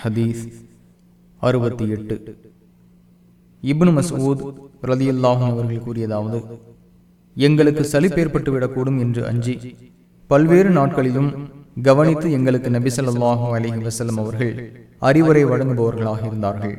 ஹதீஸ் அறுபத்தி எட்டு. இப்னு மசூத் ரதியுல்லாஹும் அவர்கள் கூறியதாவது எங்களுக்கு சலிப்பேற்பட்டு விடக்கூடும் என்று அஞ்சி பல்வேறு நாட்களிலும் கவனித்து எங்களுக்கு நபி ஸல்லல்லாஹு வசலம் அவர்கள் அறிவுரை வழங்குபவர்களாக இருந்தார்கள்.